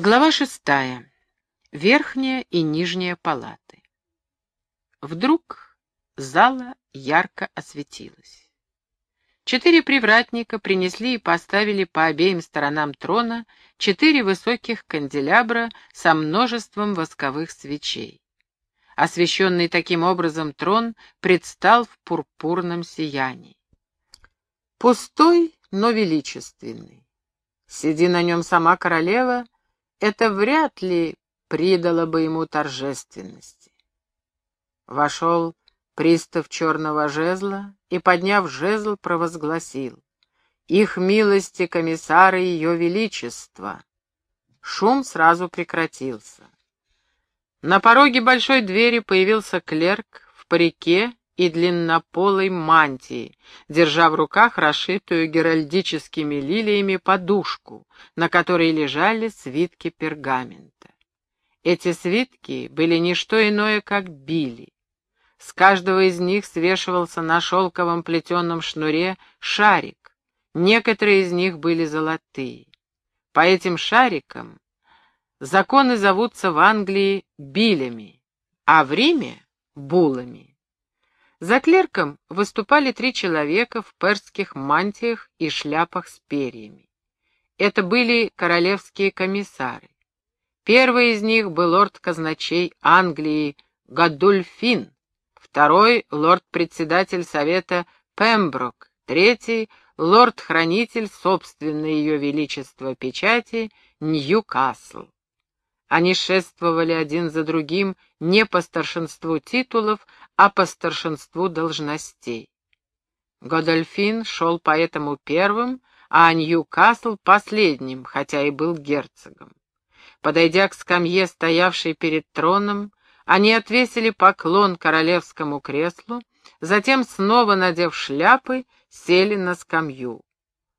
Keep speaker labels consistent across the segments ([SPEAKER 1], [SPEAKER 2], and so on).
[SPEAKER 1] Глава шестая. Верхняя и нижняя палаты. Вдруг зала ярко осветилась. Четыре привратника принесли и поставили по обеим сторонам трона четыре высоких канделябра со множеством восковых свечей. Освещенный таким образом трон предстал в пурпурном сиянии. Пустой, но величественный. Сиди на нем сама королева — это вряд ли придало бы ему торжественности. Вошел пристав черного жезла и, подняв жезл, провозгласил. «Их милости комиссары ее величества!» Шум сразу прекратился. На пороге большой двери появился клерк в парике и длиннополой мантии, держа в руках расшитую геральдическими лилиями подушку, на которой лежали свитки пергамента. Эти свитки были не что иное, как били. С каждого из них свешивался на шелковом плетеном шнуре шарик, некоторые из них были золотые. По этим шарикам законы зовутся в Англии билями, а в Риме — булами. За клерком выступали три человека в перских мантиях и шляпах с перьями. Это были королевские комиссары. Первый из них был лорд-казначей Англии Гадульфин, второй — лорд-председатель совета Пемброк, третий — лорд-хранитель собственной ее величества печати Ньюкасл. Они шествовали один за другим не по старшинству титулов, а по старшинству должностей. Годольфин шел поэтому первым, а Ньюкасл последним, хотя и был герцогом. Подойдя к скамье, стоявшей перед троном, они отвесили поклон королевскому креслу, затем, снова надев шляпы, сели на скамью.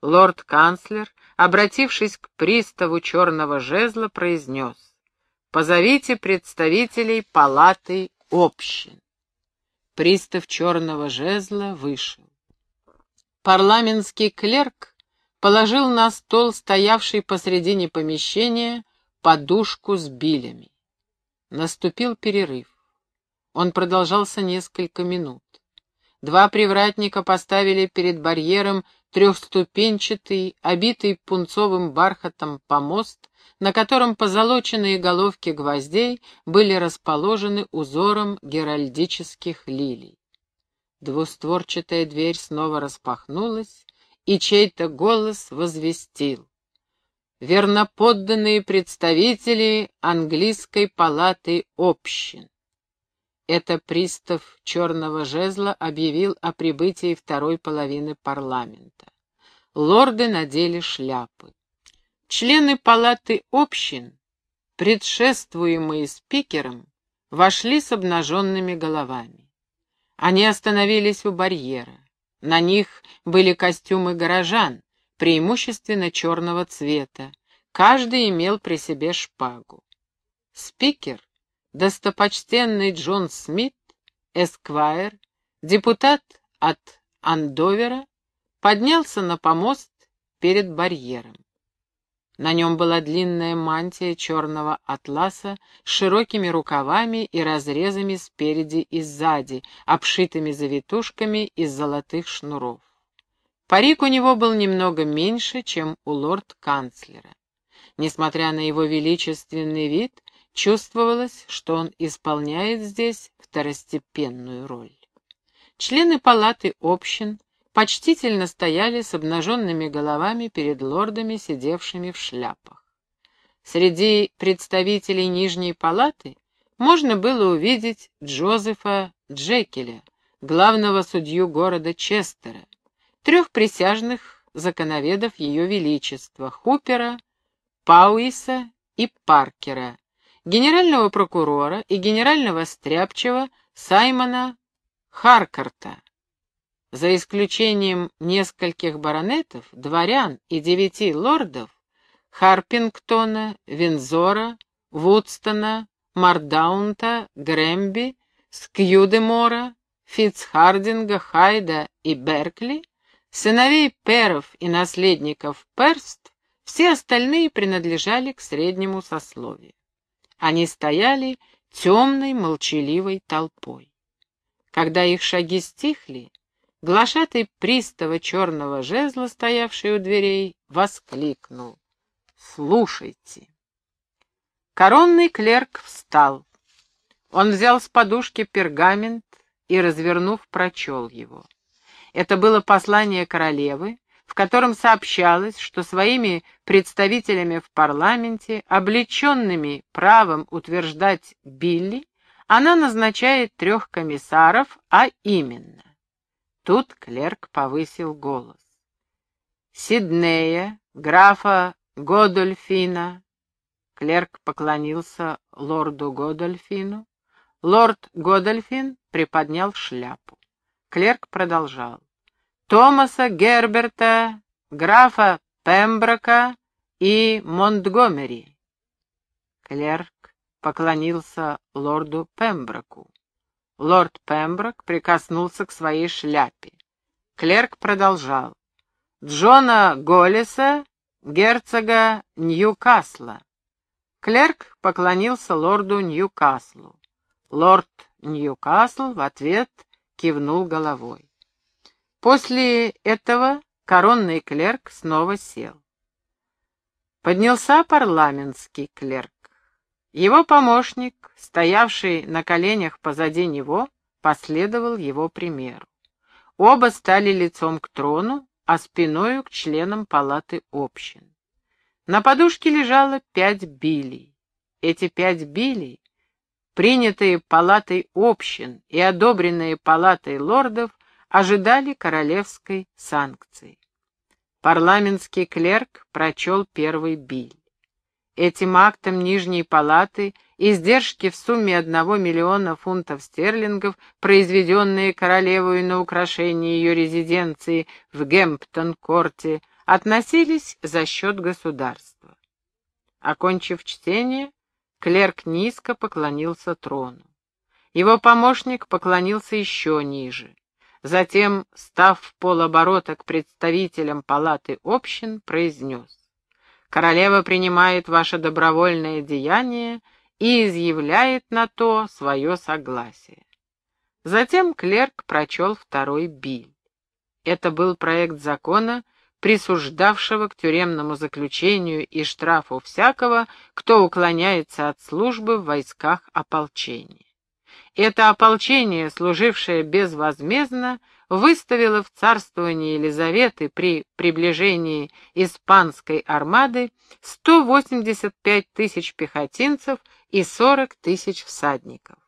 [SPEAKER 1] Лорд-канцлер, обратившись к приставу черного жезла, произнес «Позовите представителей палаты общин». Пристав черного жезла вышел. Парламентский клерк положил на стол, стоявший посредине помещения, подушку с билями. Наступил перерыв. Он продолжался несколько минут. Два привратника поставили перед барьером трехступенчатый, обитый пунцовым бархатом помост, на котором позолоченные головки гвоздей были расположены узором геральдических лилий. Двустворчатая дверь снова распахнулась, и чей-то голос возвестил. Верноподданные представители английской палаты общин. Это пристав черного жезла объявил о прибытии второй половины парламента. Лорды надели шляпы. Члены палаты общин, предшествуемые спикером, вошли с обнаженными головами. Они остановились у барьера. На них были костюмы горожан, преимущественно черного цвета. Каждый имел при себе шпагу. Спикер, достопочтенный Джон Смит, эсквайр, депутат от Андовера, поднялся на помост перед барьером. На нем была длинная мантия черного атласа с широкими рукавами и разрезами спереди и сзади, обшитыми завитушками из золотых шнуров. Парик у него был немного меньше, чем у лорд-канцлера. Несмотря на его величественный вид, чувствовалось, что он исполняет здесь второстепенную роль. Члены палаты общин почтительно стояли с обнаженными головами перед лордами, сидевшими в шляпах. Среди представителей Нижней палаты можно было увидеть Джозефа Джекеля, главного судью города Честера, трех присяжных законоведов Ее Величества, Хупера, Пауиса и Паркера, генерального прокурора и генерального стряпчего Саймона Харкарта, за исключением нескольких баронетов, дворян и девяти лордов, Харпингтона, Винзора, Вудстона, Мардаунта, Грэмби, Скьюдемора, Фицхардинга, Хайда и Беркли, сыновей перов и наследников перств, все остальные принадлежали к среднему сословию. Они стояли темной молчаливой толпой. Когда их шаги стихли, глашатый пристава черного жезла, стоявший у дверей, воскликнул. «Слушайте!» Коронный клерк встал. Он взял с подушки пергамент и, развернув, прочел его. Это было послание королевы, в котором сообщалось, что своими представителями в парламенте, облеченными правом утверждать Билли, она назначает трех комиссаров, а именно. Тут клерк повысил голос. Сиднея, графа Годольфина. Клерк поклонился лорду Годольфину. Лорд Годольфин приподнял шляпу. Клерк продолжал. Томаса Герберта, графа Пемброка и Монтгомери. Клерк поклонился лорду Пемброку. Лорд Пемброк прикоснулся к своей шляпе. Клерк продолжал. Джона Голлиса, герцога Ньюкасла. Клерк поклонился лорду Ньюкаслу. Лорд Ньюкасл в ответ кивнул головой. После этого коронный клерк снова сел. Поднялся парламентский клерк. Его помощник, стоявший на коленях позади него, последовал его примеру. Оба стали лицом к трону, а спиною к членам палаты общин. На подушке лежало пять билей. Эти пять билей, принятые палатой общин и одобренные палатой лордов, ожидали королевской санкции. Парламентский клерк прочел первый биль. Этим актом Нижней палаты издержки в сумме одного миллиона фунтов стерлингов, произведенные королевой на украшение ее резиденции в Гемптон-корте, относились за счет государства. Окончив чтение, клерк низко поклонился трону. Его помощник поклонился еще ниже. Затем, став в полоборота к представителям палаты общин, произнес. «Королева принимает ваше добровольное деяние и изъявляет на то свое согласие». Затем клерк прочел второй биль. Это был проект закона, присуждавшего к тюремному заключению и штрафу всякого, кто уклоняется от службы в войсках ополчения. Это ополчение, служившее безвозмездно, выставило в царствование Елизаветы при приближении испанской армады 185 тысяч пехотинцев и 40 тысяч всадников.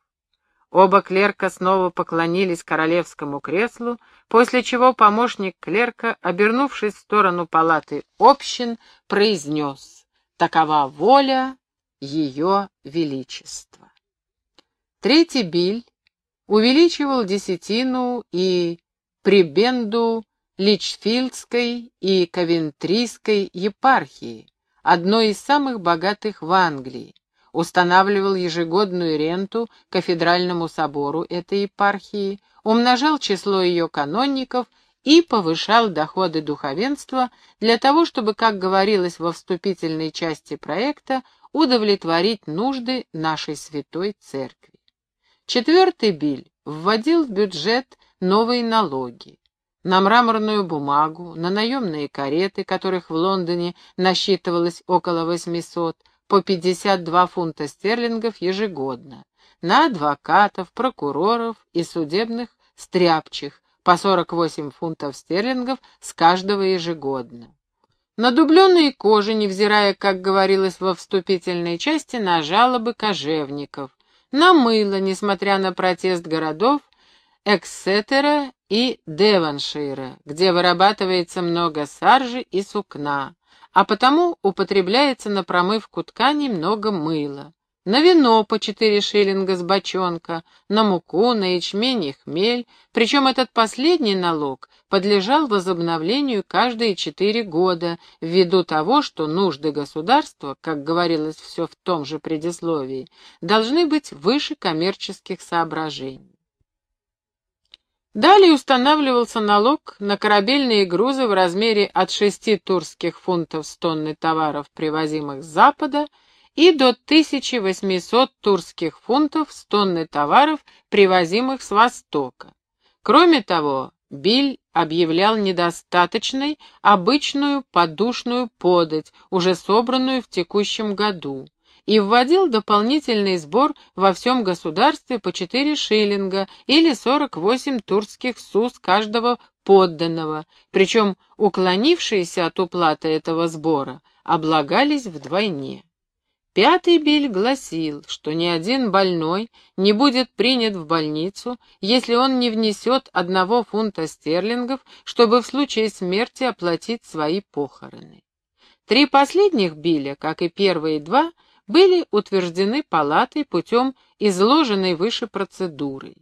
[SPEAKER 1] Оба клерка снова поклонились королевскому креслу, после чего помощник клерка, обернувшись в сторону палаты общин, произнес «Такова воля ее величества». Третий биль увеличивал десятину и прибенду Личфилдской и Ковентрийской епархии, одной из самых богатых в Англии, устанавливал ежегодную ренту кафедральному собору этой епархии, умножал число ее канонников и повышал доходы духовенства для того, чтобы, как говорилось во вступительной части проекта, удовлетворить нужды нашей святой церкви. Четвертый биль вводил в бюджет новые налоги. На мраморную бумагу, на наемные кареты, которых в Лондоне насчитывалось около 800, по 52 фунта стерлингов ежегодно, на адвокатов, прокуроров и судебных стряпчих по 48 фунтов стерлингов с каждого ежегодно. На дубленые кожи, невзирая, как говорилось во вступительной части, на жалобы кожевников, на мыло, несмотря на протест городов Эксетера и Деваншира, где вырабатывается много саржи и сукна, а потому употребляется на промывку тканей много мыла. На вино по четыре шиллинга с бочонка, на муку, на ячмень и хмель, причем этот последний налог подлежал возобновлению каждые четыре года, ввиду того, что нужды государства, как говорилось все в том же предисловии, должны быть выше коммерческих соображений. Далее устанавливался налог на корабельные грузы в размере от 6 турских фунтов с тонны товаров, привозимых с Запада, и до 1800 турских фунтов с тонны товаров, привозимых с Востока. Кроме того, Биль объявлял недостаточной обычную подушную подать, уже собранную в текущем году и вводил дополнительный сбор во всем государстве по 4 шиллинга или 48 турских сус каждого подданного, причем уклонившиеся от уплаты этого сбора облагались вдвойне. Пятый биль гласил, что ни один больной не будет принят в больницу, если он не внесет одного фунта стерлингов, чтобы в случае смерти оплатить свои похороны. Три последних биля, как и первые два, были утверждены палатой путем изложенной выше процедуры.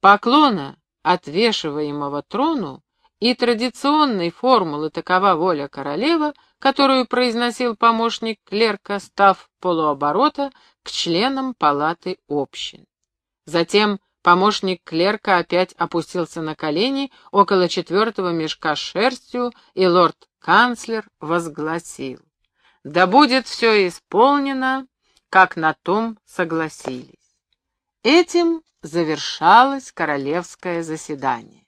[SPEAKER 1] Поклона, отвешиваемого трону, и традиционной формулы «такова воля королева», которую произносил помощник клерка, став полуоборота к членам палаты общин. Затем помощник клерка опять опустился на колени около четвертого мешка шерстью, и лорд-канцлер возгласил. Да будет все исполнено, как на том согласились. Этим завершалось королевское заседание.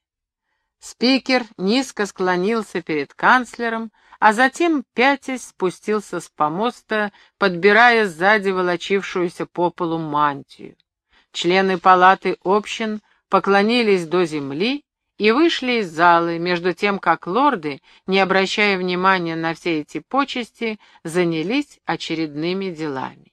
[SPEAKER 1] Спикер низко склонился перед канцлером, а затем, пятясь, спустился с помоста, подбирая сзади волочившуюся по полу мантию. Члены палаты общин поклонились до земли и вышли из залы, между тем как лорды, не обращая внимания на все эти почести, занялись очередными делами.